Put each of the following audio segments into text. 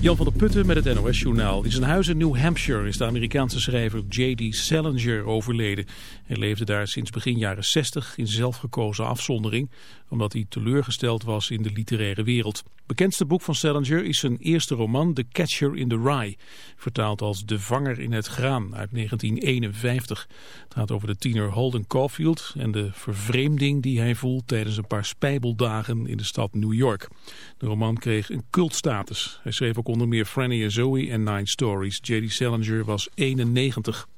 Jan van der Putten met het NOS-journaal. In zijn huis in New Hampshire is de Amerikaanse schrijver J.D. Salinger overleden. Hij leefde daar sinds begin jaren 60 in zelfgekozen afzondering, omdat hij teleurgesteld was in de literaire wereld. Bekendste boek van Salinger is zijn eerste roman The Catcher in the Rye, vertaald als De Vanger in het Graan uit 1951. Het gaat over de tiener Holden Caulfield en de vervreemding die hij voelt tijdens een paar spijbeldagen in de stad New York. De roman kreeg een cultstatus. Hij schreef ook onder meer Franny Zoe en Nine Stories. J.D. Salinger was 91.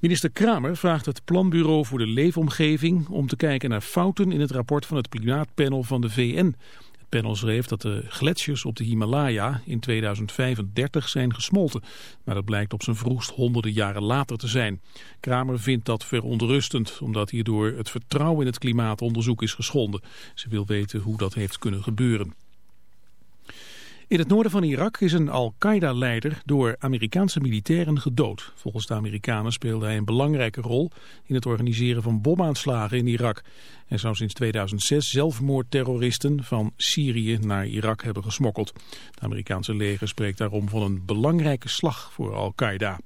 Minister Kramer vraagt het Planbureau voor de Leefomgeving om te kijken naar fouten in het rapport van het klimaatpanel van de VN. Het panel schreef dat de gletsjers op de Himalaya in 2035 zijn gesmolten, maar dat blijkt op zijn vroegst honderden jaren later te zijn. Kramer vindt dat verontrustend, omdat hierdoor het vertrouwen in het klimaatonderzoek is geschonden. Ze wil weten hoe dat heeft kunnen gebeuren. In het noorden van Irak is een Al-Qaeda-leider door Amerikaanse militairen gedood. Volgens de Amerikanen speelde hij een belangrijke rol in het organiseren van bomaanslagen in Irak. Hij zou sinds 2006 zelfmoordterroristen van Syrië naar Irak hebben gesmokkeld. Het Amerikaanse leger spreekt daarom van een belangrijke slag voor Al-Qaeda.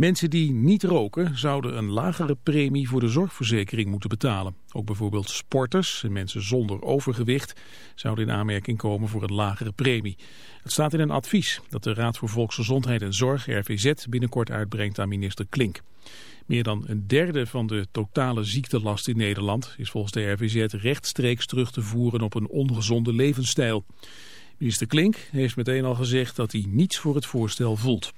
Mensen die niet roken zouden een lagere premie voor de zorgverzekering moeten betalen. Ook bijvoorbeeld sporters en mensen zonder overgewicht zouden in aanmerking komen voor een lagere premie. Het staat in een advies dat de Raad voor Volksgezondheid en Zorg, RVZ, binnenkort uitbrengt aan minister Klink. Meer dan een derde van de totale ziektelast in Nederland is volgens de RVZ rechtstreeks terug te voeren op een ongezonde levensstijl. Minister Klink heeft meteen al gezegd dat hij niets voor het voorstel voelt.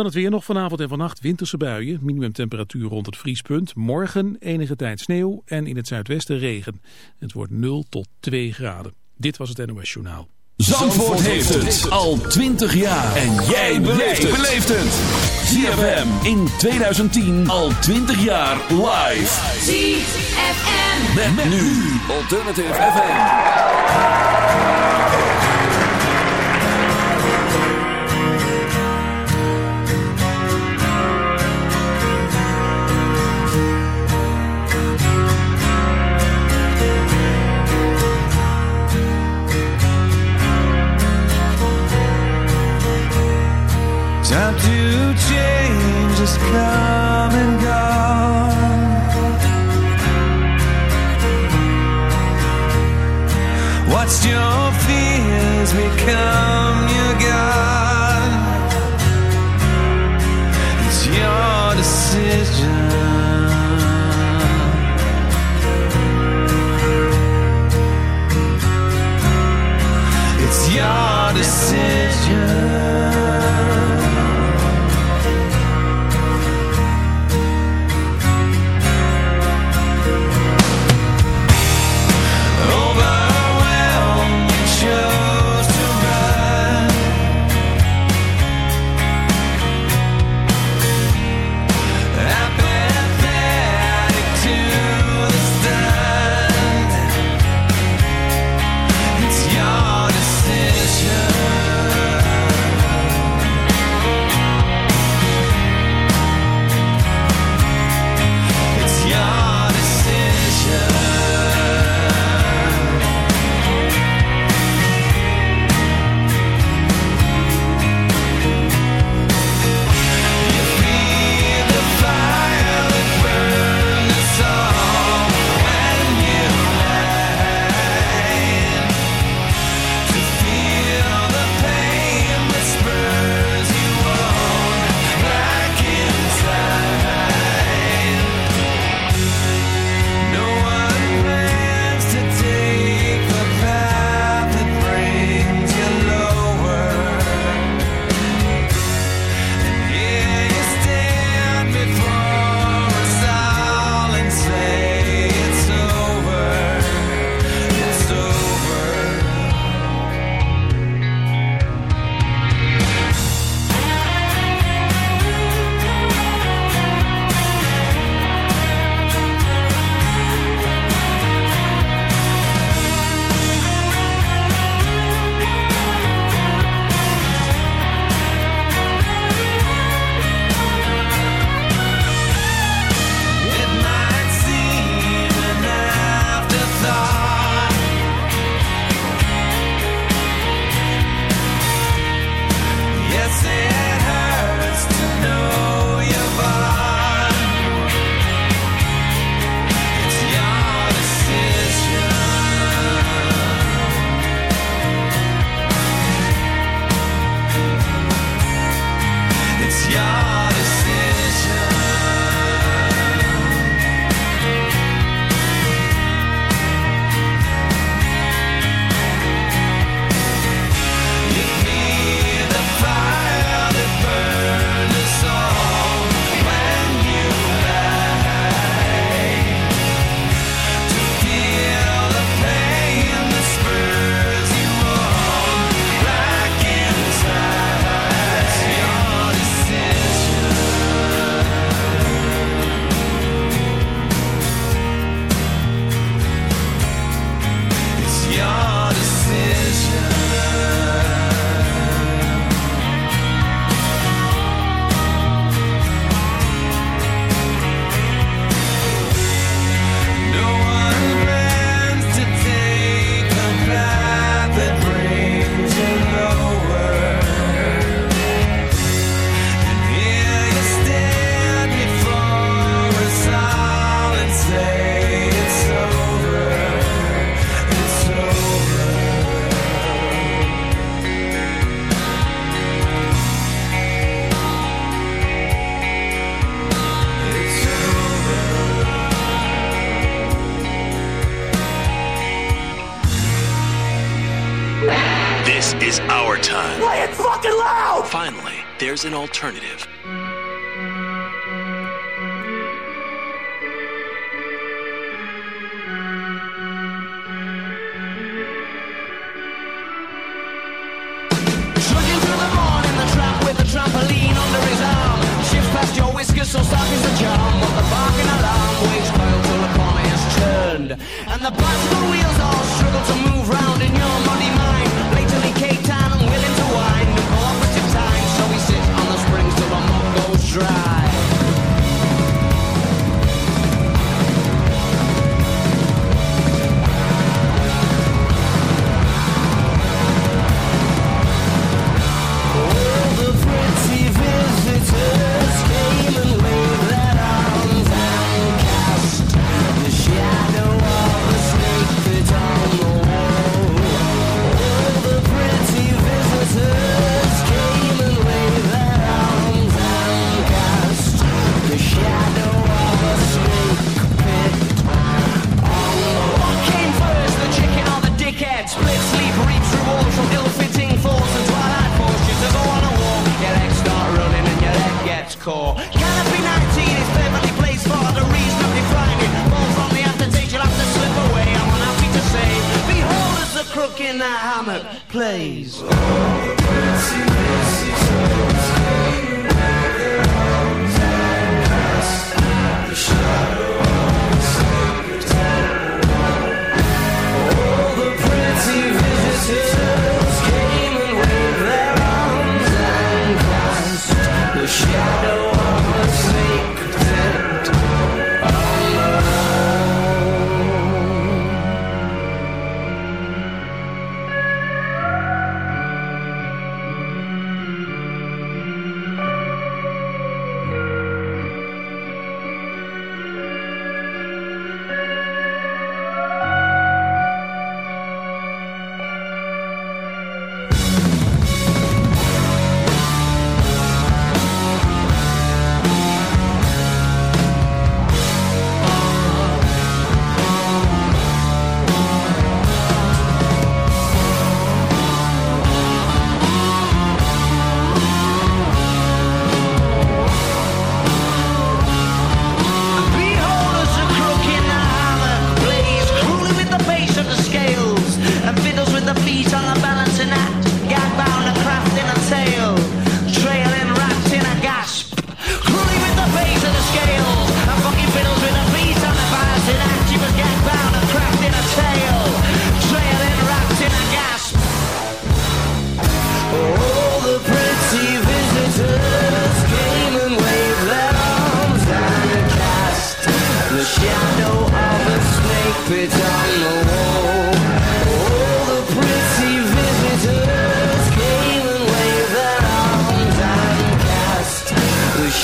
Dan het weer nog vanavond en vannacht winterse buien. Minimumtemperatuur rond het vriespunt. Morgen enige tijd sneeuw en in het zuidwesten regen. Het wordt 0 tot 2 graden. Dit was het NOS Journaal. Zandvoort, heeft het al 20 jaar. En jij beleeft het. ZFM in 2010 al 20 jaar live. ZFM. Met, met nu Alternative FM. Time to change has come and gone. Watched your fears become an alternative. Crook in the hammock plays.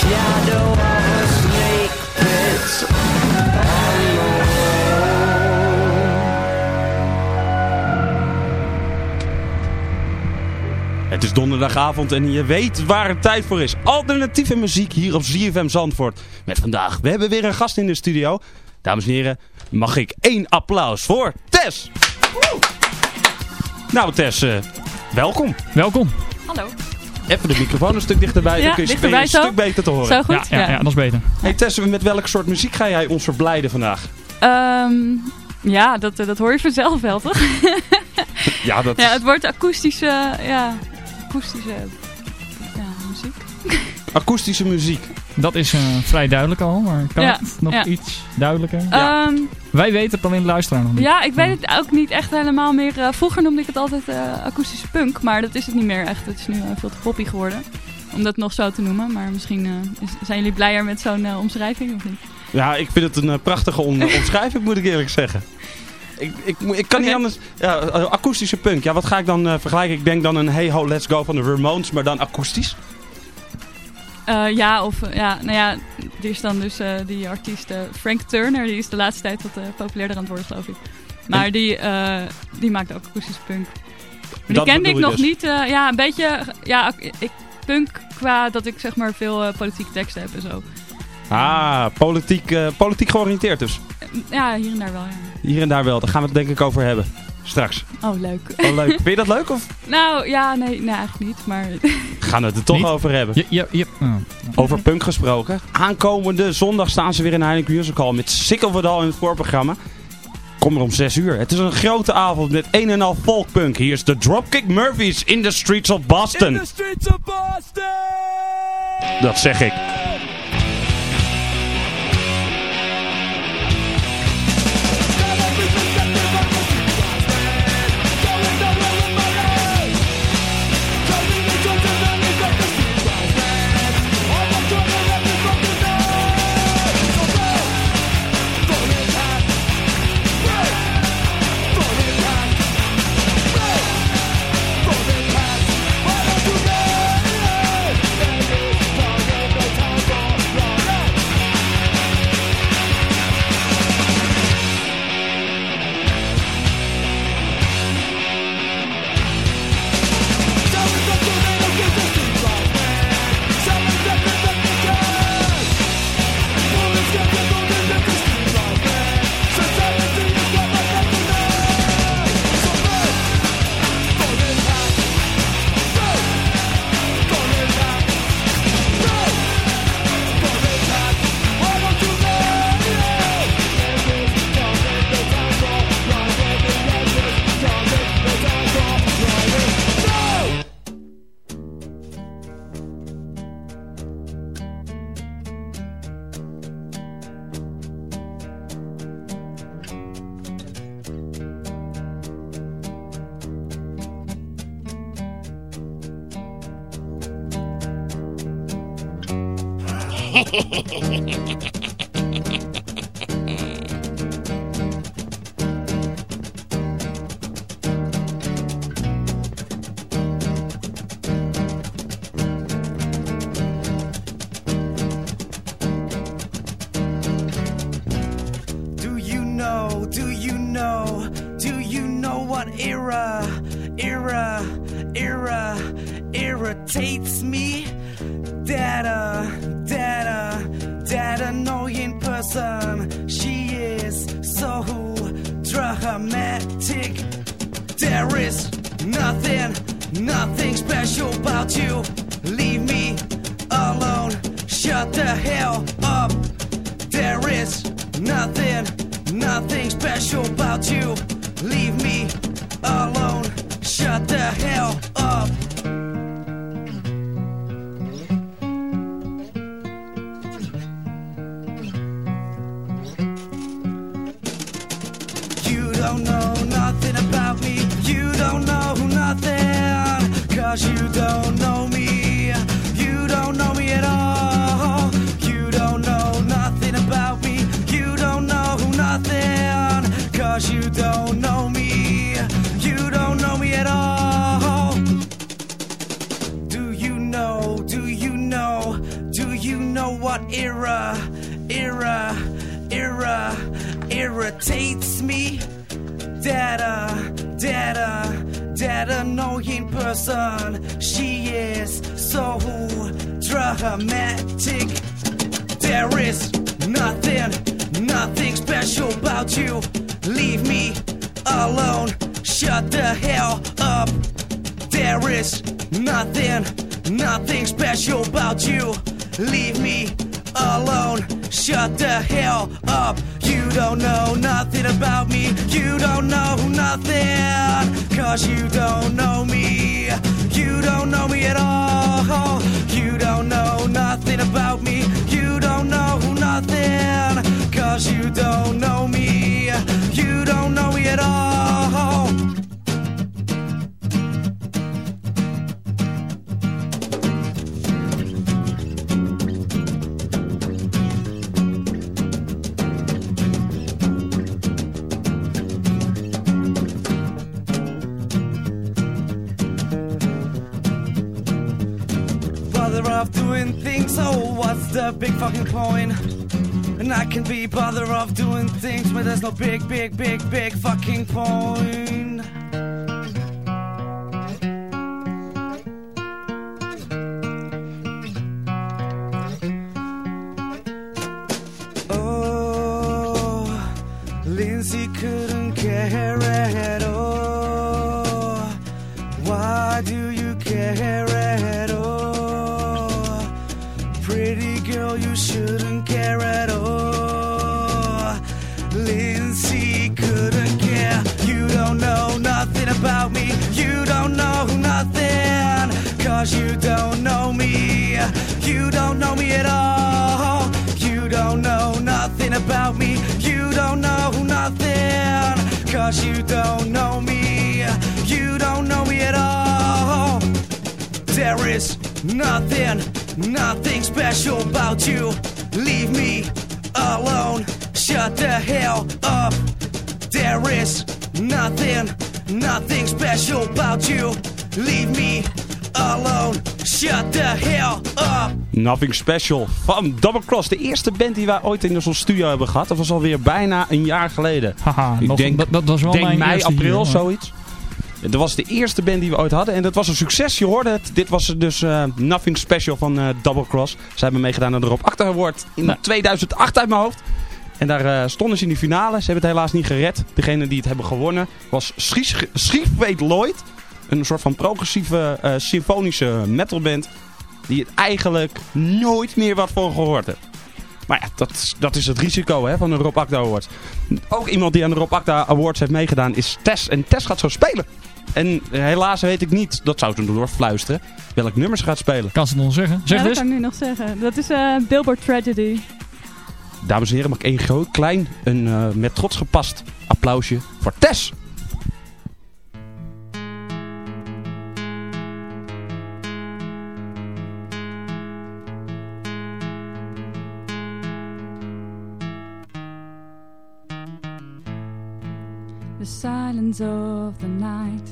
Shadow of a snake pit on the wall. Het is donderdagavond en je weet waar het tijd voor is. Alternatieve muziek hier op ZFM Zandvoort. Met vandaag, we hebben weer een gast in de studio. Dames en heren, mag ik één applaus voor Tess. Woe! Nou Tess, eh, welkom. Welkom. Hallo. Even de microfoon een stuk dichterbij, Ja, dan kun je dichterbij een zo. stuk beter te horen. Zo goed? Ja, ja, ja, dat is beter. Hey Tess, met welk soort muziek ga jij ons verblijden vandaag? Ehm, ja, dat, eh, dat hoor je vanzelf wel, toch? Ja, dat ja, het wordt akoestische, ja, akoestische ja, muziek. akoestische muziek. Dat is eh, vrij duidelijk al, maar kan Ja, het nog ja. iets duidelijker? Ja. Wij weten het alleen de luisteraar nog niet. ja, ik weet het ook niet echt helemaal meer. eh, vroeger noemde ik het altijd eh, akoestische punk, maar dat is het niet meer echt. Het is nu eh, veel te poppy geworden. Om dat nog zo te noemen, maar misschien eh, is- zijn jullie blijer met zo'n omschrijving of niet? Ja, ik vind het een prachtige omschrijving, moet ik eerlijk zeggen. Ik, ik, kan niet anders... Ja, akoestische punk. Ja, wat ga ik dan vergelijken? Ik denk dan een Hey Ho Let's Go van de Ramones, maar dan akoestisch. Eh, ja, of eh, ja, nou ja, er is dan dus eh, die artiest Frank Turner, die is de laatste tijd wat populairder aan het worden, geloof ik. Maar die, die maakt ook akoestische punk. Maar die kende ik nog dus. niet. ja, een beetje, ja, ik, punk qua dat ik zeg maar veel politieke teksten heb en zo. Ah, politiek, politiek georiënteerd dus. Ja, hier en daar wel, ja. Hier en daar wel. Daar gaan we het denk ik over hebben. Straks. Oh, leuk. Oh, leuk. Vind je dat leuk of nou, ja, nee, nee, eigenlijk niet, maar... gaan we het er toch Niet? over hebben? Je, je, je, oh. Over punk gesproken. Aankomende zondag staan ze weer in Heineken Musical met Sick of It All in het voorprogramma. Kom er om 6 uur. Het is een grote avond met een en al folkpunk. Hier is de Dropkick Murphys in the streets of Boston. streets of Boston! Dat zeg ik. Irritates me? That, uh, that, uh, that annoying person. She is so dramatic. There is nothing, nothing special about you. Leave me alone. Shut the hell up. There is nothing, nothing special about you. Don't know me. You don't know me at all. You don't know nothing about me. You don't know nothing. Cause you don't know me. You don't know me at all. Do you know? Do you know? Do you know what era, era, era irritates me? Uh, that annoying person. She is so dramatic. There is nothing, nothing special about you. Leave me alone. Shut the hell up. There is nothing, nothing special about you. Leave me alone. Shut the hell up. You don't know nothing about me. You don't know nothing. Cause you don't know me. Cause you don't know me. You don't know me at all. bother of doing things, so what's the big fucking point? And I can be bother of doing things where there's no big, big, big, big fucking point. Cause you don't know me. You don't know me at all. There is nothing, nothing special about you. Leave me alone. Shut the hell up. There is nothing, nothing special about you. Leave me alone. Shut the hell up. Nothing Special van Double Cross. De eerste band die wij ooit in zo'n studio hebben gehad. Dat was alweer bijna een jaar geleden. Haha, Ik nog- denk, dat, dat was wel denk mijn mei, april, hier, zoiets. Dat was de eerste band die we ooit hadden. En dat was een succes. Je hoorde het. Dit was dus eh, Nothing Special van eh, Double Cross. Ze hebben meegedaan aan de Rob Acta Award in Nee. 2008 uit mijn hoofd. En daar eh, stonden ze in de finale. Ze hebben het helaas niet gered. Degene die het hebben gewonnen was Schief- Schiefweet Lloyd. Een soort van progressieve symfonische metalband. Die het eigenlijk nooit meer wat voor gehoord heeft. Maar ja, dat, is- dat is het risico hè, van de Rob Acta Awards. Ook iemand die aan de Rob Acta Awards heeft meegedaan is Tess. En Tess gaat zo spelen. En helaas weet ik niet, dat zou ze door fluisteren, welk nummer ze gaat spelen. Kan ze het nog zeggen? Zeg ja, dat dus. kan ik nu nog zeggen. Dat is eh, Billboard Tragedy. Dames en heren, mag ik één groot klein, een eh, met trots gepast applausje voor Tess. Silence of the night,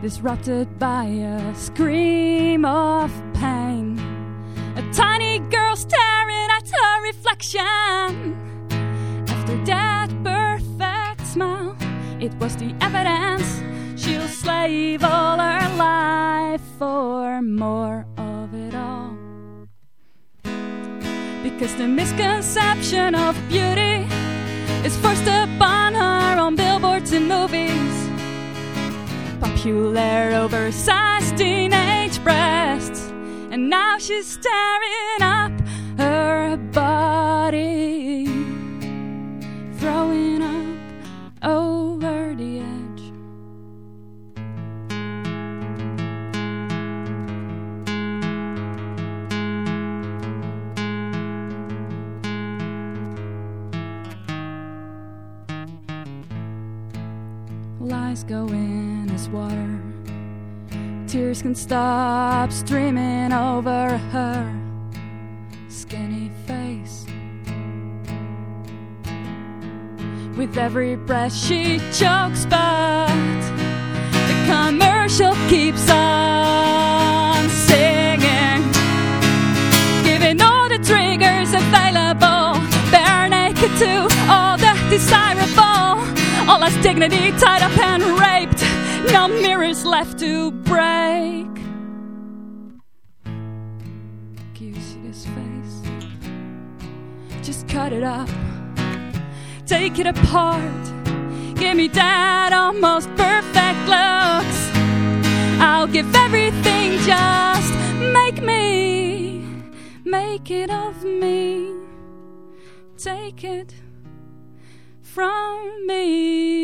disrupted by a scream of pain. A tiny girl staring at her reflection. After that perfect smile, it was the evidence she'll slave all her life for more of it all. Because the misconception of beauty is forced upon her on billboards and movies. Popular oversized teenage breasts. And now she's staring up her body. Throwing up over Tears can stop streaming over her skinny face. With every breath she chokes, but the commercial keeps on singing. Giving all the triggers available, bare naked to all the desirable. All has dignity tied up and raped, no mirrors left to break. Can you see face? Just cut it up, take it apart. Give me that almost perfect looks. I'll give everything, just make me, make it of me. Take it from me.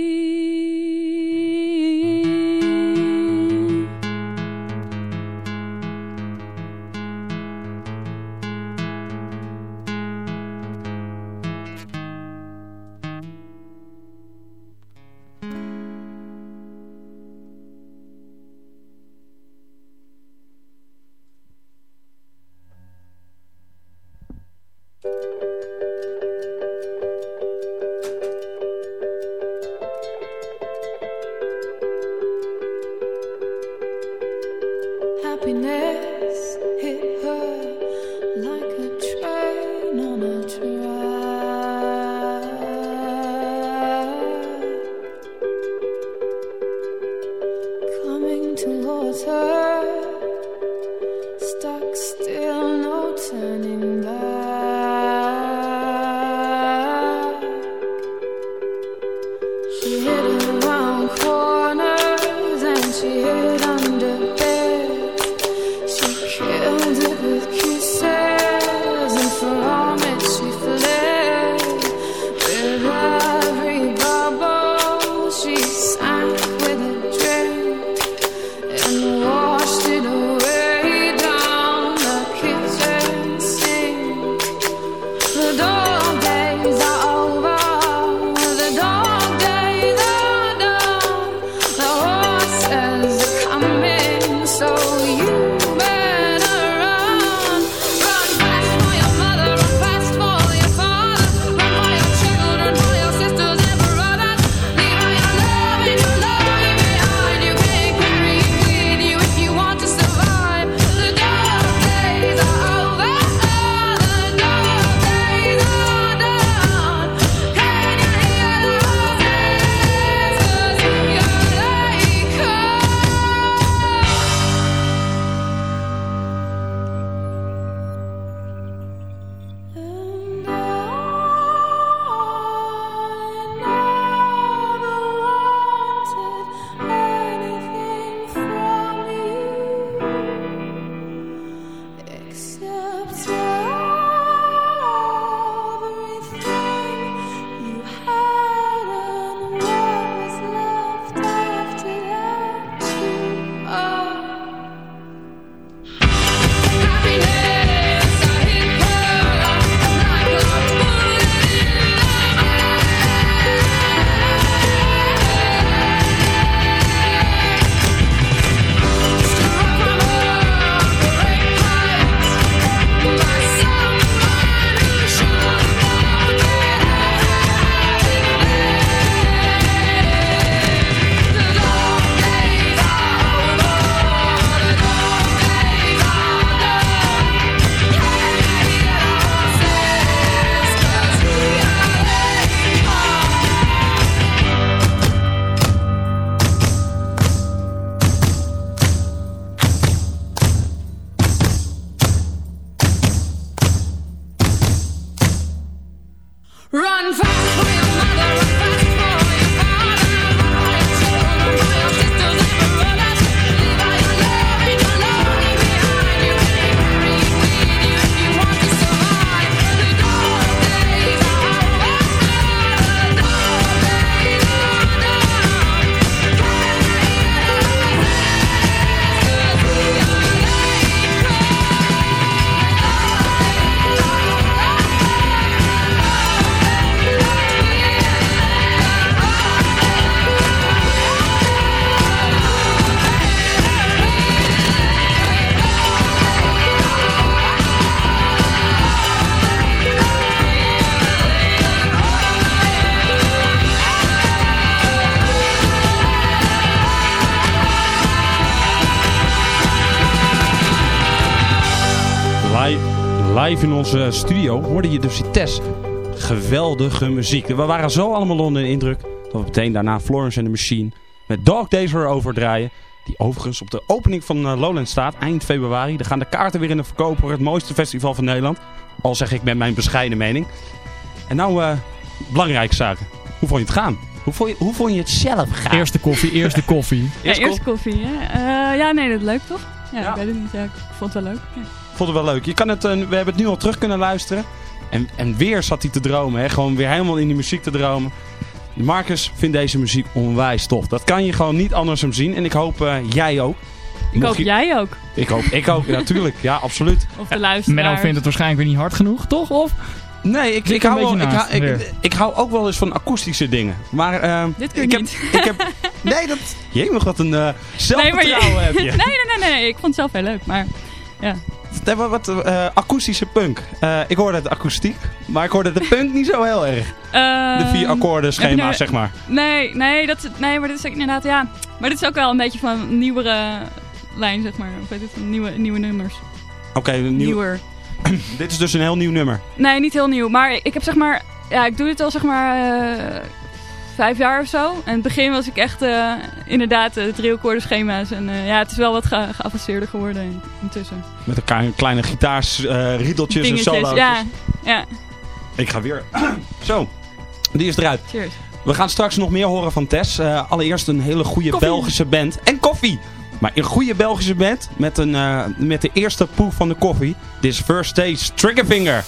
Live, live in onze studio hoorde je dus Tess. Geweldige muziek. We waren zo allemaal onder de indruk dat we meteen daarna Florence en de Machine met Dark Days weer overdraaien. Die overigens op de opening van eh, Lowland staat, eind februari. Dan gaan de kaarten weer in de verkoop voor het mooiste festival van Nederland. Al zeg ik met mijn bescheiden mening. En nou, eh, belangrijke zaken. Hoe vond je het gaan? Hoe vond je, hoe vond je het zelf gaan? Eerste koffie, eerste koffie. ja, eerste koffie. Hè? Eh, ja, nee, dat leuk toch? Ja, ja, ik weet het niet. Ja, ik vond het wel leuk. Ja. Vond het wel leuk. Je kan het, uh, we hebben het nu al terug kunnen luisteren. En, en weer zat hij te dromen. Hè? Gewoon weer helemaal in die muziek te dromen. Marcus vindt deze muziek onwijs tof. Dat kan je gewoon niet anders hem zien. En ik hoop uh, jij ook. Ik hoop je... jij ook. Ik hoop ik ook, natuurlijk. Ja, absoluut. Of de luisteraar. Menno vindt het waarschijnlijk weer niet hard genoeg, toch? Of... Nee, ik, ik, hou wel, ik, hou, ik, ik, hou ook wel eens van akoestische dingen. Maar uh, Dit kun ik niet. Heb, ik heb, nee, dat... Jemig, wat een uh, zelfvertrouwen nee, heb je. nee, nee, nee, nee. Ik vond het zelf heel leuk, maar... Ja. Nee, wat, wat uh, akoestische punk. Uh, ik hoorde het akoestiek, maar ik hoorde de punk niet zo heel erg. Uh, de vier akkoorden schema, nou, zeg maar. Nee, nee, dat, nee, maar dit is inderdaad, ja. Maar dit is ook wel een beetje van nieuwere lijn, zeg maar. Of weet het, nieuwe, nieuwe nummers. Oké, okay, nieuw... nieuwer. dit is dus een heel nieuw nummer. Nee, niet heel nieuw. Maar ik heb zeg maar, ja, ik doe dit al zeg maar vijf jaar of zo. En in het begin was ik echt uh, inderdaad uh, drie akkoorden schema's. En uh, ja, het is wel wat ge geavanceerder geworden intussen. Met een kleine gitaars, riedeltjes en solo's. Ja, ja. Ik ga weer. Zo, die is eruit. Cheers. We gaan straks nog meer horen van Tess. allereerst een hele goede koffie. Belgische band. En koffie! Maar een goede Belgische band met, een, met de eerste proef van de koffie. Dit is First Stage Triggerfinger.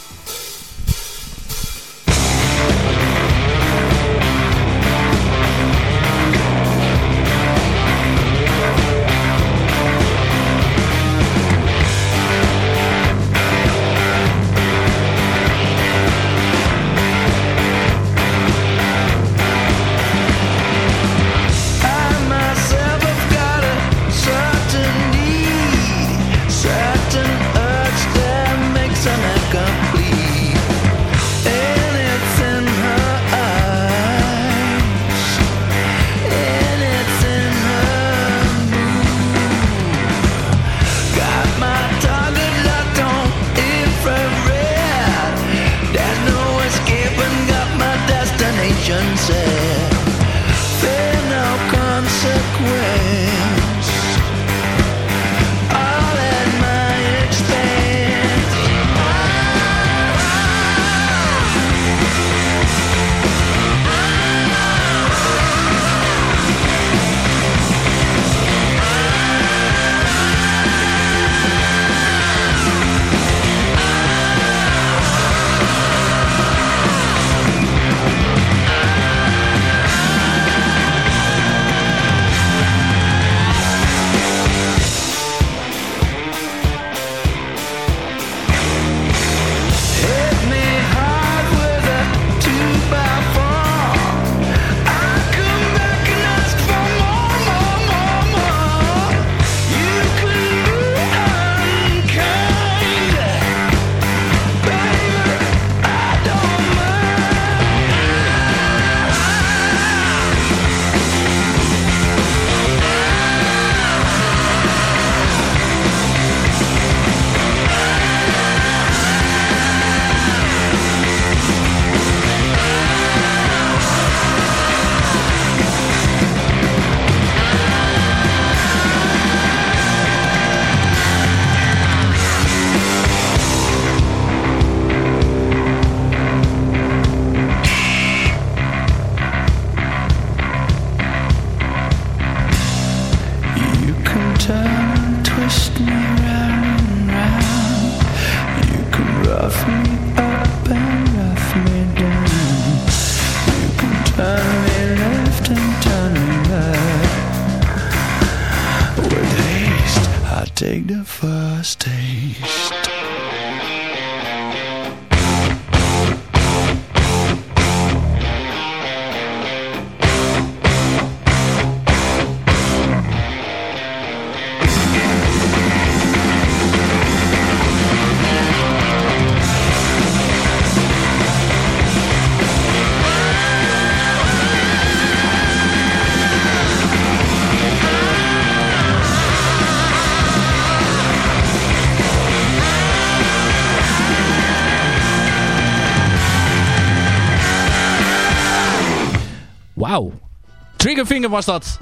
Triggerfinger was dat.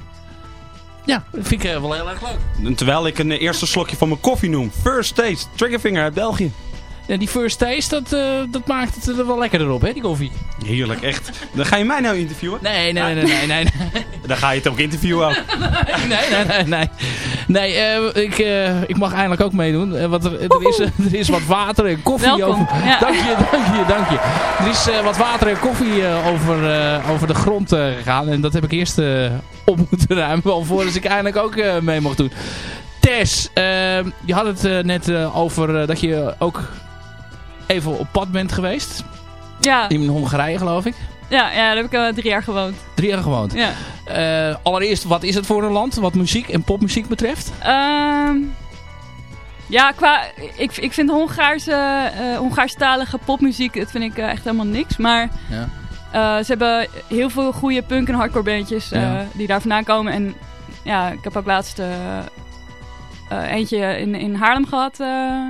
Ja, dat vind ik eh, wel heel erg leuk. En Terwijl ik een eerste slokje van mijn koffie noem. First Taste, Triggerfinger uit België. Ja, die first taste, dat, eh, dat maakt het er wel lekkerder op, hè, die koffie. Heerlijk, echt. Dan ga je mij nou interviewen? Nee, nee, nee, nee, nee. nee, nee. Dan ga je het ook interviewen ook. nee, nee, nee. Nee, nee eh, ik, eh, ik mag eindelijk ook meedoen. eh, want er, er, is, er is wat water en koffie Welkom, over... ja. Dank je, dank je, dank je. Er is wat water en koffie over, over de grond gegaan. En dat heb ik eerst op moeten ruimen. Alvorens ik eindelijk ook mee mocht doen. Tess, eh, je had het net over dat je ook even op pad bent geweest. Ja, In Hongarije, geloof ik. Ja, ja, daar heb ik eh, drie jaar gewoond. Drie jaar gewoond. Ja. Eh, allereerst, wat is het voor een land wat muziek en popmuziek betreft? Ehm, ja, qua, ik, ik vind Hongaarse, eh Hongaarstalige popmuziek, dat vind ik echt helemaal niks. Maar Ja. ze hebben heel veel goede punk- en hardcore bandjes Ja. die daar vandaan komen. En ja, ik heb ook laatst eentje in, in Haarlem gehad, eh,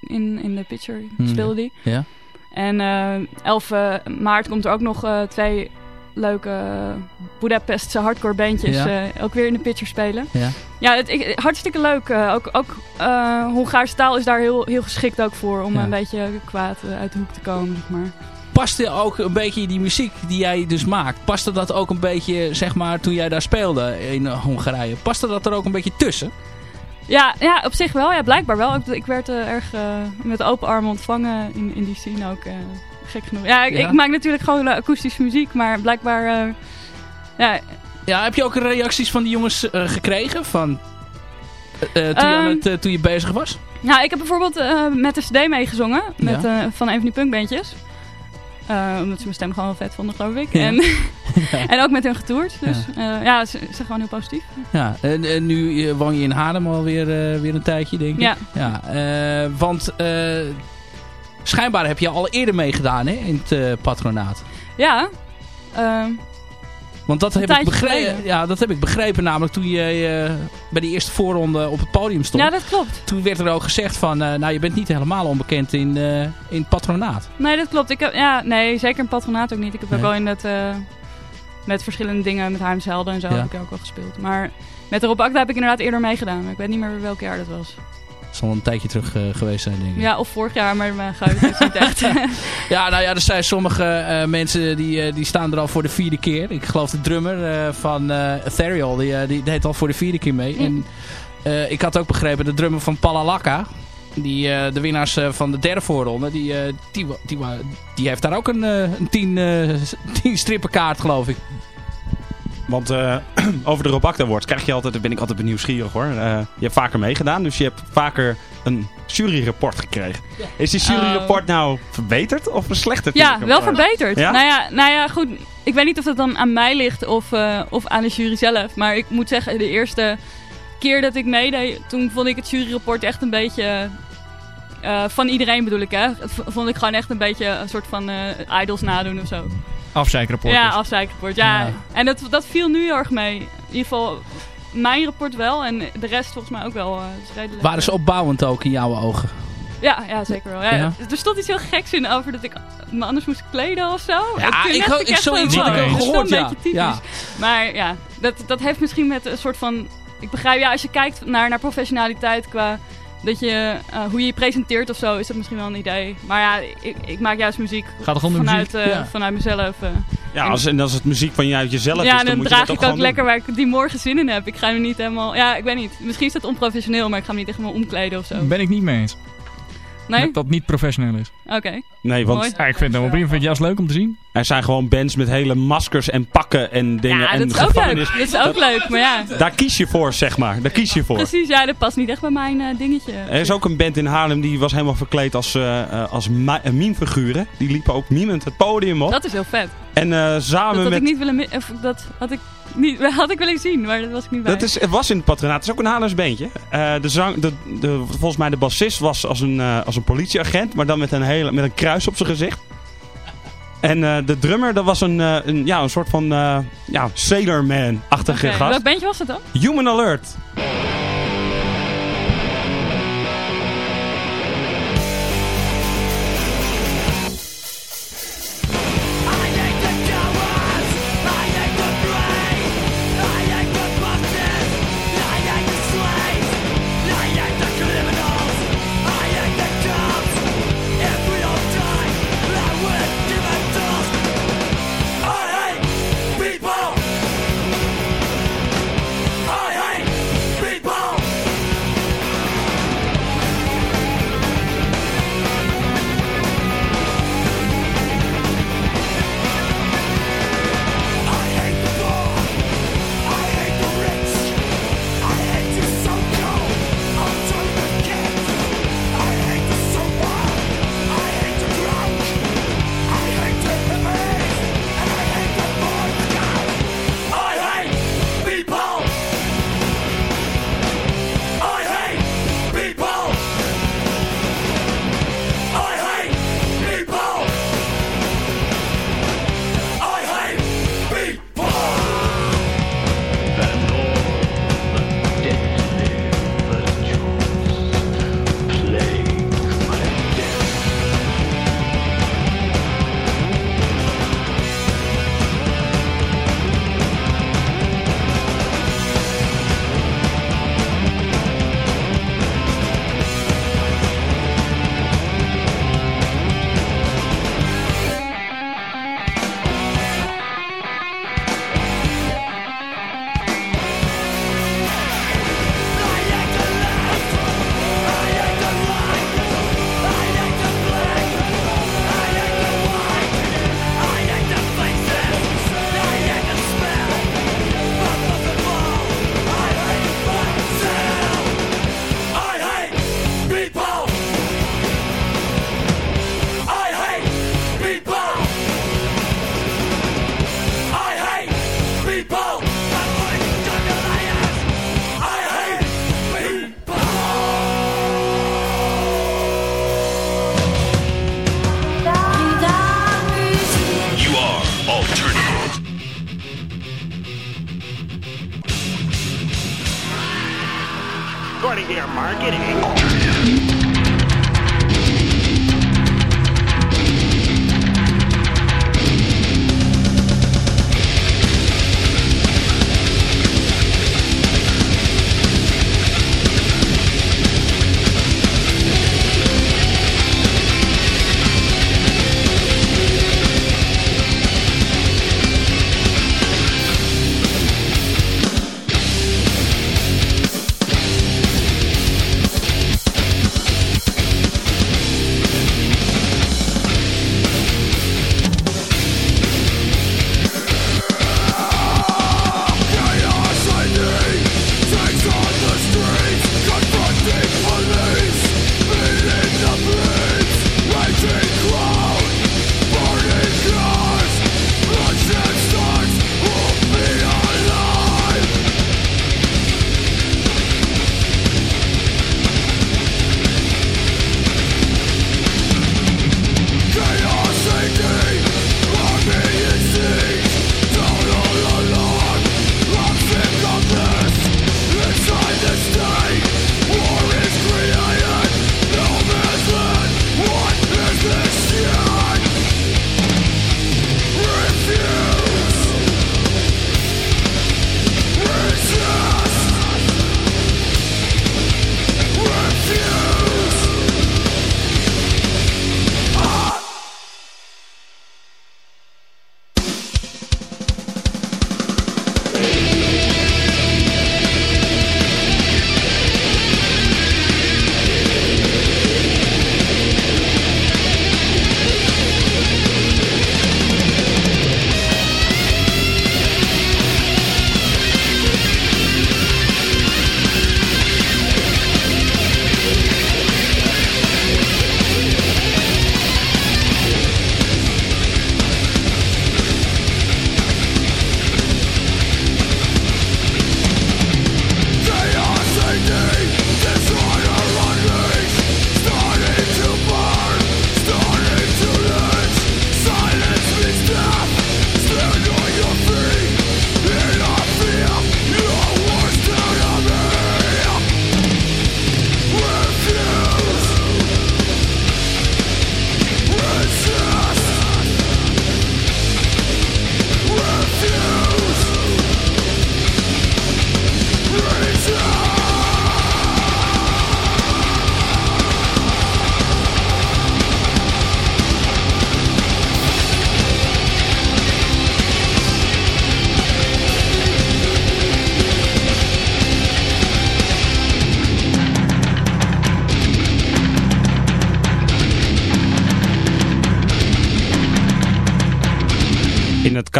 in, in de Pitcher Hmm. speelde die. Ja. En eh 11 maart komt er ook nog eh, twee leuke Budapestse hardcore bandjes Ja. eh, ook weer in de Pitcher spelen. Ja. Ja, het, ik- hartstikke leuk. eh, ook ook eh Hongaarse taal is daar heel, heel geschikt ook voor om Ja. een beetje kwaad eh, uit de hoek te komen, zeg maar. Paste ook een beetje die muziek die jij dus maakt, paste dat ook een beetje, zeg maar, toen jij daar speelde in eh, Hongarije, paste dat er ook een beetje tussen? Ja, ja, op zich wel. Ja, blijkbaar wel. Ik, ik werd eh, erg eh, met open armen ontvangen in, in die scene ook. eh, gek genoeg. Ja ik, Ja? ik maak natuurlijk gewoon akoestische muziek, maar blijkbaar... ja, Ja, heb je ook reacties van die jongens gekregen van, toen, Ehm. het, eh, toen je bezig was? Nou, ik heb bijvoorbeeld met de CD meegezongen. Met, Ja. van een van die punkbandjes. Eh, omdat ze mijn stem gewoon wel vet vonden, geloof ik. Ja. En, en ook met hun getoerd. Dus ja, ja ze, ze zijn gewoon heel positief. Ja, en, en nu eh, woon je in Haarlem alweer eh, weer een tijdje, denk ik. Ja. ja eh, want eh, schijnbaar heb je al eerder meegedaan hè, in het eh, patronaat. Ja. Want dat heb, ik begrepen, ja, dat heb ik begrepen namelijk toen je eh, bij die eerste voorronde op het podium stond. ja, dat klopt. Toen werd er ook gezegd van, eh, nou je bent niet helemaal onbekend in, eh, in patronaat. Nee, dat klopt. Ik heb, ja, nee, zeker een patronaat ook niet. Ik heb ook wel in dat... met verschillende dingen, met Heimshelden en zo Ja. heb ik ook wel gespeeld. Maar met de Rob Akda heb ik inderdaad eerder meegedaan. Ik weet niet meer welk jaar dat was. Zal een tijdje terug eh, geweest zijn, denk ik. Ja, of vorig jaar, maar mijn geheugen is niet echt. Ja, nou ja, er zijn sommige eh, mensen die, eh, die staan er al voor de vierde keer. Ik geloof de drummer van Ethereal, die, die deed al voor de vierde keer mee. En ik had ook begrepen, de drummer van Palalaka, die, de winnaars van de derde voorronde, die, die, die, die heeft daar ook een, een tien, tien strippenkaart, geloof ik. Want eh, over de Rob Akda Awards krijg je altijd, daar ben ik altijd benieuwsgierig hoor. Eh, je hebt vaker meegedaan, dus je hebt vaker een juryrapport gekregen. Is die juryrapport nou verbeterd of verslechterd? Ja, wel verbeterd. Ja? Nou, ja, nou ja, goed. Ik weet niet of het dan aan mij ligt of, eh, of aan de jury zelf. Maar ik moet zeggen, de eerste keer dat ik meedeed, toen vond ik het juryrapport echt een beetje... van iedereen bedoel ik, hè. Vond ik gewoon echt een beetje een soort van idols nadoen of zo. Afzeikrapport. Ja, afzeikrapport. Ja. Ja. En dat, dat viel nu heel erg mee. In ieder geval mijn rapport wel en de rest volgens mij ook wel. redelijk, Waren ze opbouwend ook in jouw ogen? Ja, ja, zeker wel. Ja, Ja. Er stond iets heel geks in over dat ik me anders moest kleden of zo. Ja, ik dacht ho- ik- zoiets had ik ook gehoord, een ja. beetje typisch. Ja. Maar ja, dat, dat heeft misschien met een soort van... Ik begrijp, ja, als je kijkt naar, naar professionaliteit qua... Dat je, eh, hoe je je presenteert of zo, is dat misschien wel een idee. Maar ja, ik, ik maak juist muziek Gaat toch om de vanuit, muziek? eh, Ja. vanuit mezelf. eh. Ja, als, en als het muziek van je uit jezelf ja, is, dan dan moet je draag dat ik ook lekker waar ik die morgen zin in heb. Ik ga nu niet helemaal... Ja, ik weet niet. Misschien is dat onprofessioneel, maar ik ga me niet echt helemaal omkleden of zo. Ben ik niet mee eens. Nee? Dat dat niet professioneel is. Oké. Nee, want. Ja, ik vind het helemaal prima. Ik vind het juist leuk om te zien. Er zijn gewoon bands met hele maskers en pakken en dingen. Ja, en dat is ook leuk. Dat is ook leuk, maar ja. Daar kies je voor, zeg maar. Daar kies je voor. Precies, ja, dat past niet echt bij mijn eh, dingetje. Er is ook een band in Haarlem die was helemaal verkleed als, eh, als meme-figuren. Die liepen ook mimend het podium op. Dat is heel vet. en samen Dat had met... ik niet willen... Of, dat had ik niet... Had ik willen zien, maar dat was ik niet bij. Dat is, het was in het patronaat. Het is ook een Haarlems beentje. Eh, de zang, de, de, volgens mij de bassist was als een, als een politieagent. Maar dan met een, hele, met een kruis op zijn gezicht. En eh, de drummer, dat was een, eh, een, ja, een soort van uh, ja, Sailor Man-achtige gast. Welk bandje was dat dan? Human Alert.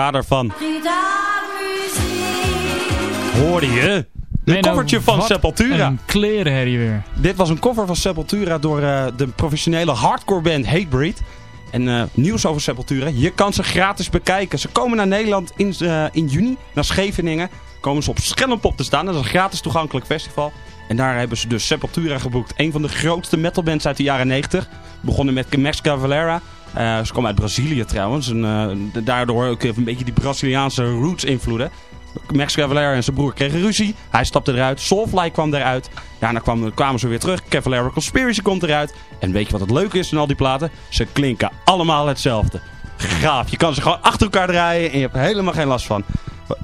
Kader van... Hoorde je? Een koffertje van Sepultura. Een klerenherrie weer. Dit was een cover van Sepultura door eh, de professionele hardcore band Hatebreed. En eh, nieuws over Sepultura. Je kan ze gratis bekijken. Ze komen naar Nederland in, eh, in juni, naar Scheveningen. Komen ze op Schellenpop te staan. Dat is een gratis toegankelijk festival. En daar hebben ze dus Sepultura geboekt. Een van de grootste metalbands uit de jaren 90. Begonnen met Max Cavalera. Eh, ze komen uit Brazilië trouwens. En eh, daardoor ook een beetje die Braziliaanse roots invloeden. Max Cavalera en zijn broer kregen ruzie. Hij stapte eruit. Soulfly kwam eruit. Daarna kwam, kwamen ze weer terug. Cavalera Conspiracy komt eruit. En weet je wat het leuke is van al die platen? Ze klinken allemaal hetzelfde. Gaaf. Je kan ze gewoon achter elkaar draaien en je hebt helemaal geen last van.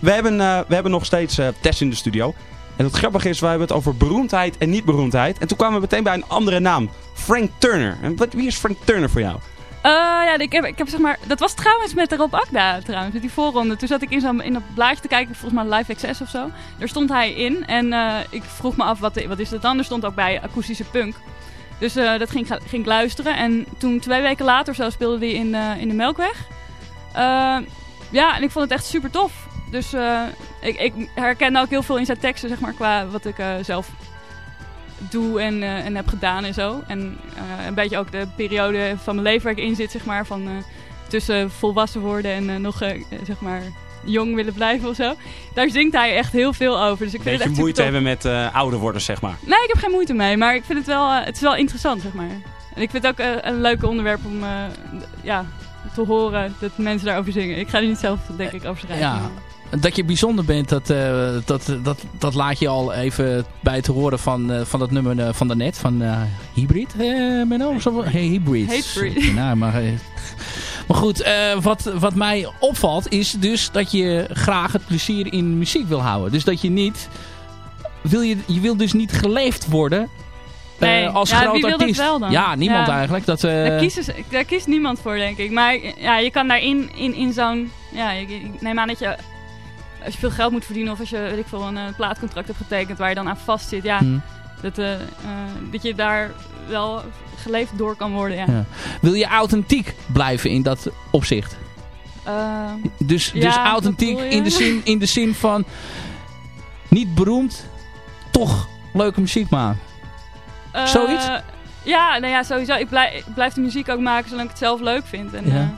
We hebben, eh, we hebben nog steeds eh, Tess in de studio. En het grappige is, wij hebben het over beroemdheid en niet beroemdheid. En toen kwamen we meteen bij een andere naam. Frank Turner. En wat, wie is Frank Turner voor jou? Eh, ja, ik heb, ik heb zeg maar... Dat was trouwens met Rob Akda trouwens, met die voorronde. Toen zat ik in, zo'n in dat blaadje te kijken, volgens mij Live Access of zo. Daar stond hij in en eh, ik vroeg me af, wat, wat is dat dan? Er stond ook bij akoestische punk. Dus eh, dat ging, ging ik luisteren. En toen twee weken later zo speelde hij in, in de Melkweg. Ja, en ik vond het echt super tof. Dus ik, ik herkende ook heel veel in zijn teksten, zeg maar, qua wat ik zelf doe en, eh, en heb gedaan en zo. En eh, een beetje ook de periode van mijn leven waar ik in zit, zeg maar, van eh, tussen volwassen worden en nog, eh, zeg maar, jong willen blijven of zo. Daar zingt hij echt heel veel over. Dus ik vind het echt moeite hebben met eh, ouder worden, zeg maar. Nee, ik heb geen moeite mee, maar ik vind het wel, het is wel interessant, zeg maar. En ik vind het ook een leuk onderwerp om eh, ja, te horen dat mensen daarover zingen. Ik ga er niet zelf, denk ik, over schrijven. Ja. Dat je bijzonder bent, dat, eh, dat, dat, dat laat je al even bij het horen van, eh, van dat nummer eh, van daarnet. Van Hybrid, eh Menno? Hey, Hybrid. Hybrid. Nou, maar, maar goed, wat, wat mij opvalt is dus dat je graag het plezier in muziek wil houden. Dus dat je niet... Wil je, je wil dus niet geleefd worden Nee, als ja, groot wie wil dat wel dan? Ja, niemand Ja. eigenlijk. Dat, Daar, ze- daar kiest niemand voor, denk ik. Maar ja, je kan daarin in, in zo'n... Ja, ik neem aan dat je... Als je veel geld moet verdienen of als je, weet ik veel, een eh, plaatcontract hebt getekend waar je dan aan vast zit. Ja, Hmm. dat, eh, eh, dat je daar wel geleefd door kan worden, ja. Ja. Wil je authentiek blijven in dat opzicht? Eh, Dus, dus authentiek in de, zin, in de zin van niet beroemd, toch leuke muziek maken. Zoiets? Ja, nou ja, sowieso. Ik blijf, ik blijf de muziek ook maken zolang ik het zelf leuk vind. En, Ja.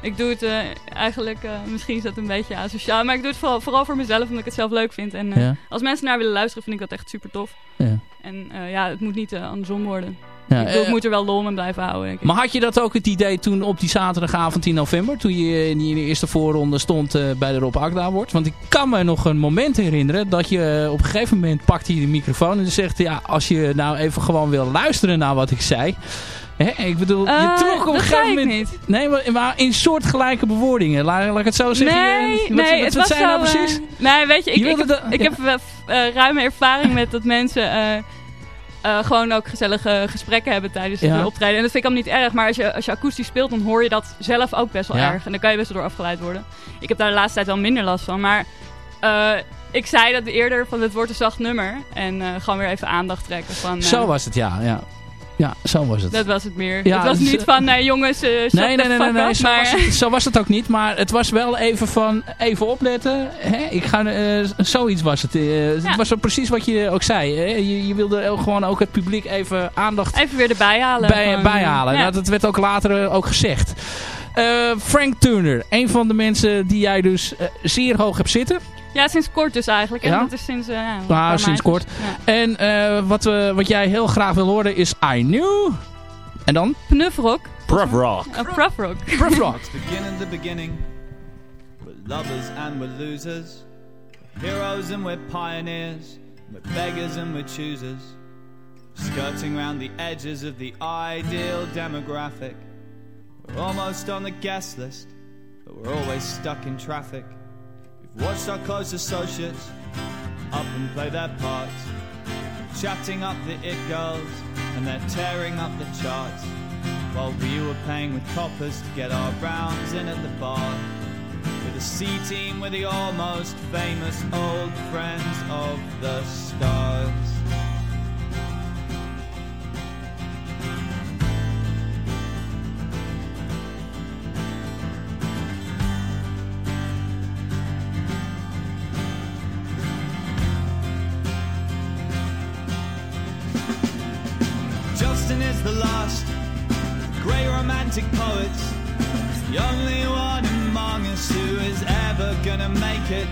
Ik doe het eh, eigenlijk, eh, misschien is dat een beetje asociaal, maar ik doe het vooral, vooral voor mezelf omdat ik het zelf leuk vind. En eh, Ja. als mensen naar willen luisteren, vind ik dat echt super tof. Ja. En ja, het moet niet andersom worden. Ja, ik, bedoel, ik moet er wel lol mee blijven houden. Denk ik. Maar had je dat ook het idee toen op die zaterdagavond in november, toen je in die eerste voorronde stond bij de Rob Agda wordt? Want ik kan me nog een moment herinneren dat je op een gegeven moment pakt hij de microfoon en zegt, ja, als je nou even gewoon wil luisteren naar wat ik zei. Hè, ik bedoel, je Eh, trok op een gegeven moment... niet. Nee, maar, in soortgelijke bewoordingen. Laat, laat ik het zo zeggen. Nee, wat, nee, wat, het je nou precies? eh, nee, weet je, ik, Je ik heb, wilde dat- ik ja. heb wel, eh, ruime ervaring met dat mensen gewoon ook gezellige gesprekken hebben tijdens Ja. het optreden. En dat vind ik allemaal niet erg, maar als je, als je akoestisch speelt, dan hoor je dat zelf ook best wel Ja. erg. En dan kan je best wel door afgeleid worden. Ik heb daar de laatste tijd wel minder last van, maar ik zei dat eerder van het wordt een zacht nummer. En eh, gewoon weer even aandacht trekken van... Zo was het, ja. Ja, ja zo was het. Dat was het meer. Ja, het was dus, niet eh, van, nee jongens, shut Nee, the nee, nee, fuck nee, nee, up, zo, maar... was het, zo was het ook niet. Maar het was wel even van, even opletten. Hè? Ik ga, eh, zoiets was het. Ja. Het was precies wat je ook zei. Hè? Je, je wilde gewoon ook het publiek even aandacht Even weer erbij halen. bij, bijhalen. Ja. Nou, dat werd ook later ook gezegd. Frank Turner, een van de mensen die jij dus zeer hoog hebt zitten. Ja, sinds kort dus eigenlijk. En Ja? dat is sinds, eh, ja, Ah, sinds kort. Ja. En eh, wat, we, wat jij heel graag wil horen is I Knew. En dan? Pnuffrock. Prof Rock. Uh, Prufrock. Rock. Begin in the beginning. We're lovers and we're losers. Heroes and we're pioneers. We're beggars and we're choosers. Skirting round the edges of the ideal demographic. We're almost on the guest list, but we're always stuck in traffic. Watched our close associates up and play their parts. Chatting up the it girls, and they're tearing up the charts. While we were playing with coppers to get our rounds in at the bar. With a C team, we're the almost famous old friends of the stars. Romantic poet. The only one among us who is ever gonna make it.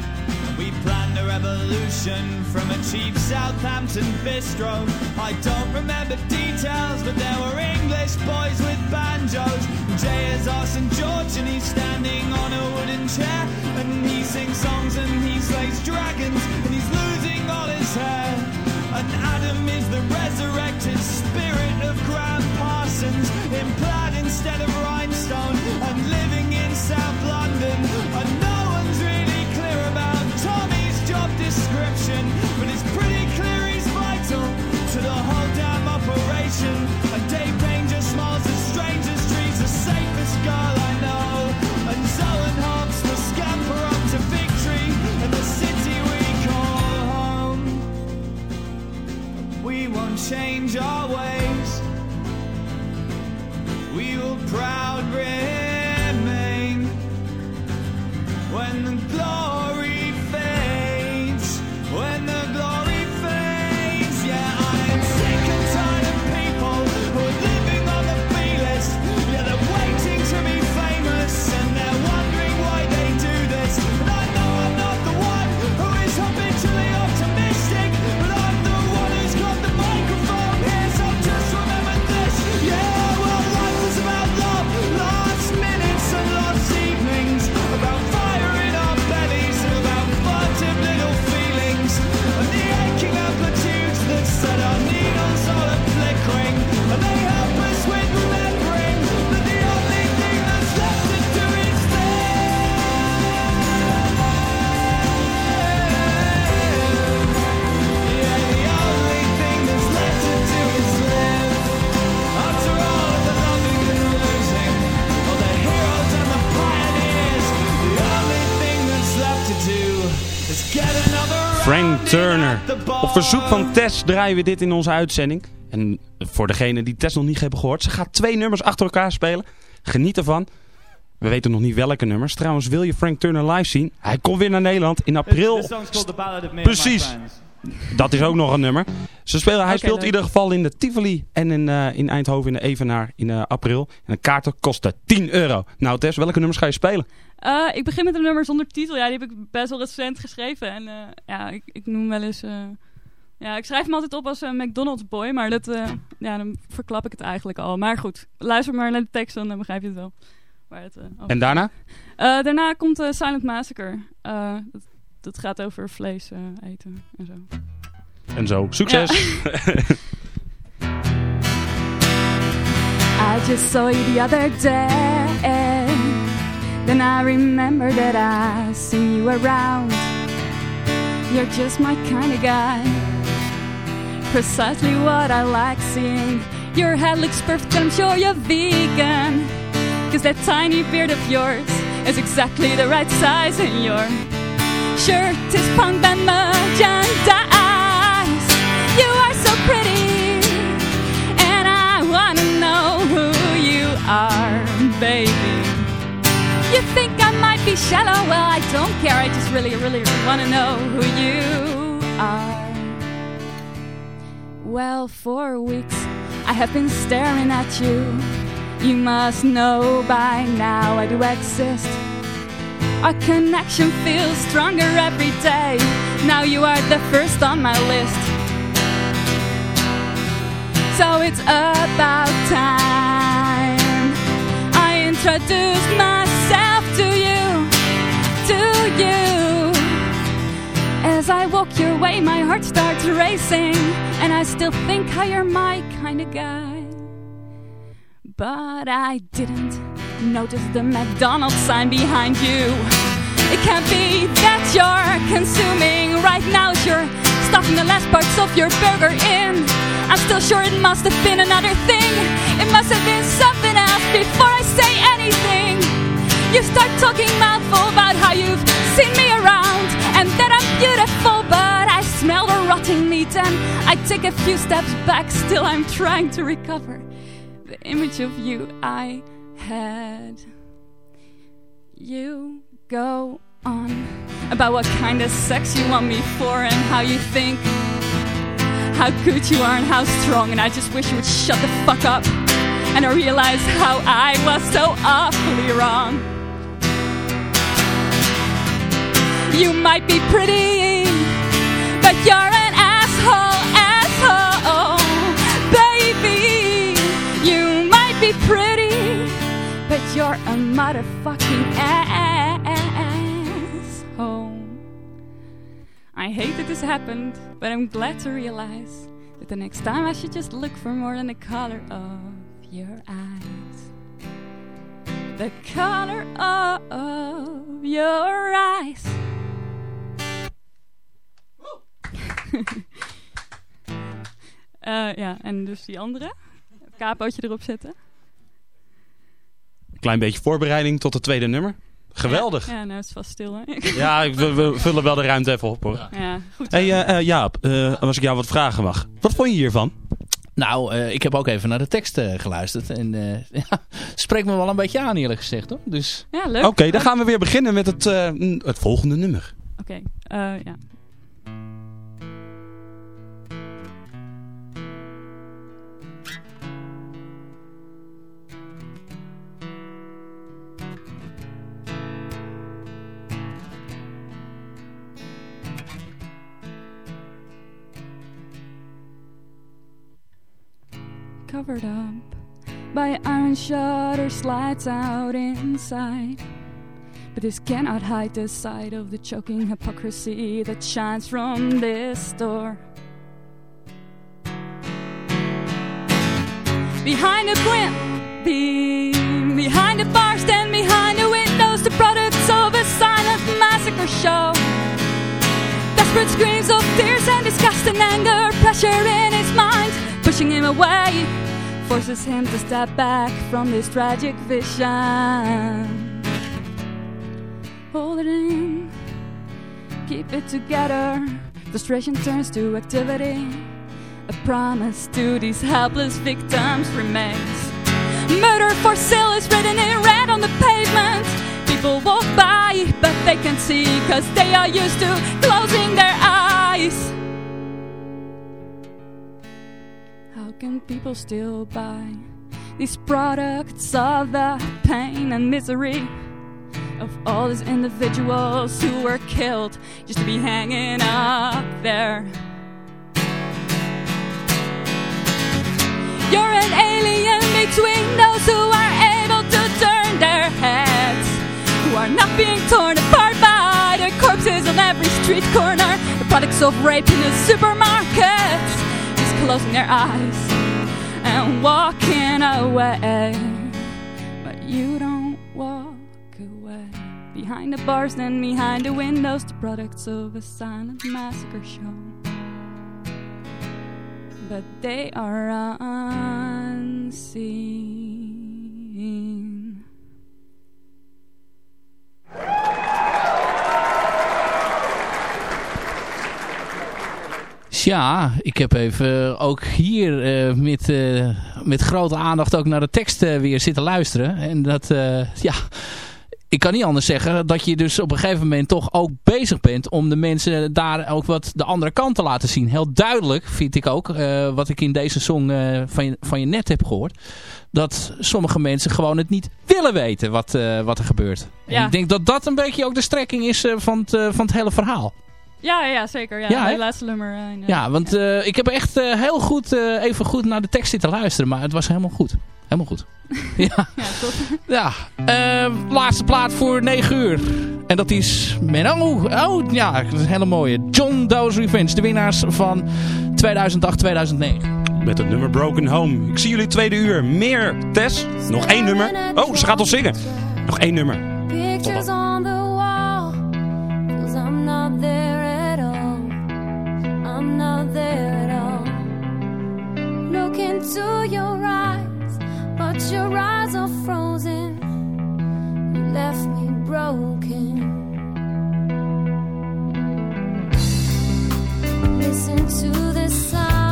We planned a revolution from a cheap Southampton bistro. I don't remember details, but there were English boys with banjos. Jay is our St. George, and he's standing on a wooden chair. And he sings songs and he slays dragons, and he's losing all his hair. And Adam is the resurrected spirit Parsons, implied instead of rhinestone, and living in South London. And no one's really clear about Tommy's job description, but it's pretty clear he's vital to the whole damn operation. And Dave just smiles at strangers, trees the safest girl I know. And Zoe Hobbs will scamper up to victory in the city we call home. We won't change our ways. Verzoek van Tess draaien we dit in onze uitzending. En voor degene die Tess nog niet hebben gehoord, ze gaat twee nummers achter elkaar spelen. Geniet ervan. We weten nog niet welke nummers. Trouwens, wil je Frank Turner live zien? Hij komt weer naar Nederland in april. Precies. Dat is ook nog een nummer. Ze spelen, hij speelt leuk. in ieder geval in de Tivoli en in, eh, in Eindhoven in de Evenaar in eh, april. En een kaarten kostte 10 euro. Nou Tess, welke nummers ga je spelen? Eh, ik begin met een nummer zonder titel. Ja, die heb ik best wel recent geschreven. En eh, ja, ik, ik noem wel eens... ja, ik schrijf hem altijd op als een McDonald's boy. Maar dat, eh, ja, dan verklap ik het eigenlijk al. Maar goed, luister maar naar de tekst, dan begrijp je het wel. Het, eh, En daarna? Eh, daarna komt Silent Massacre. Dat, dat gaat over vlees eten en zo. En zo. Succes! I just saw you the other day. Then I remember that I seen you around. You're just my kind of guy. Precisely what I like seeing. Your head looks perfect, I'm sure you're vegan. Cause that tiny beard of yours is exactly the right size, and your shirt is punk and merchandise. You are so pretty, and I wanna know who you are, baby. You think I might be shallow? Well, I don't care. I just really, really wanna know who you are. Well, for weeks I have been staring at you. You must know by now I do exist. Our connection feels stronger every day. Now you are the first on my list. So it's about time I introduce myself As I walk your way, my heart starts racing, and I still think how you're my kind of guy. But I didn't notice the McDonald's sign behind you. It can't be that you're consuming right now. as You're stuffing the last parts of your burger in. I'm still sure it must have been another thing. It must have been something else before I say anything. You start talking mouthful about how you've seen me around and that I'm beautiful, but I smell the rotting meat and I take a few steps back. Still, I'm trying to recover the image of you I had. You go on about what kind of sex you want me for and how you think how good you are and how strong. And I just wish you would shut the fuck up. And I realize how I was so awfully wrong. You might be pretty, but you're an asshole, asshole, baby. You might be pretty, but you're a motherfucking asshole. I hate that this happened, but I'm glad to realize that the next time I should just look for more than the color of your eyes. The color of your eyes. Eh, ja, en dus die andere. Het capootje erop zetten. Klein beetje voorbereiding tot het tweede nummer. Geweldig. Ja, nou het is vast stil hè. Ja, ik- we, we vullen wel de ruimte even op hoor. Ja, goed. Hey eh, eh, Jaap, eh, als ik jou wat vragen mag. Wat vond je hiervan? Nou, eh, ik heb ook even naar de tekst geluisterd. En eh ja, spreekt me wel een beetje aan eerlijk gezegd hoor. Dus... Ja, leuk. Oké, dan gaan we weer beginnen met het, het volgende nummer. Oké, eh, ja. Covered up by iron shutter slides out inside. But this cannot hide the sight of the choking hypocrisy that shines from this door. Behind the grim beam, behind the bar stand, behind the windows, the products of a silent massacre show. Desperate screams of tears and disgust and anger, pressure in his mind, pushing him away, forces him to step back from this tragic vision. Hold it in, keep it together. Frustration turns to activity. A promise to these helpless victims remains. Murder for sale is written in red on the pavement. People walk by, but they can't see, cause they are used to closing their eyes. Can people still buy these products of the pain and misery of all these individuals who were killed just to be hanging up there? You're an alien between those who are able to turn their heads, who are not being torn apart by the corpses on every street corner, the products of rape in the supermarkets, closing their eyes and walking away. But you don't walk away. Behind the bars and behind the windows, the products of a silent massacre show but they are unseen. Ja, ik heb even ook hier eh, met, eh, met grote aandacht ook naar de tekst eh, weer zitten luisteren. En dat, eh, ja, ik kan niet anders zeggen dat je dus op een gegeven moment toch ook bezig bent om de mensen daar ook wat de andere kant te laten zien. Heel duidelijk vind ik ook, eh, wat ik in deze song eh, van, je, van je net heb gehoord, dat sommige mensen gewoon het niet willen weten wat, eh, wat er gebeurt. En ik denk dat dat een beetje ook de strekking is eh, van, het, eh, van het hele verhaal. Ja, ja, zeker. Ja, Ja, laatste nummer. eh. Ja, want eh, ik heb echt eh, heel goed, eh, even goed naar de tekst zitten luisteren. Maar het was helemaal goed. Helemaal goed. ja. Ja, top. Ja. eh, laatste plaat voor 9 uur. En dat is Menno. Oh, ja, dat is een hele mooie. John Doe's Revenge. De winnaars van 2008-2009. Met het nummer Broken Home. Ik zie jullie tweede uur. Meer, Tess. Nog één nummer. Oh, ze gaat al zingen. Nog één nummer. Pictures into your eyes, but your eyes are frozen. You left me broken. Listen to this sound,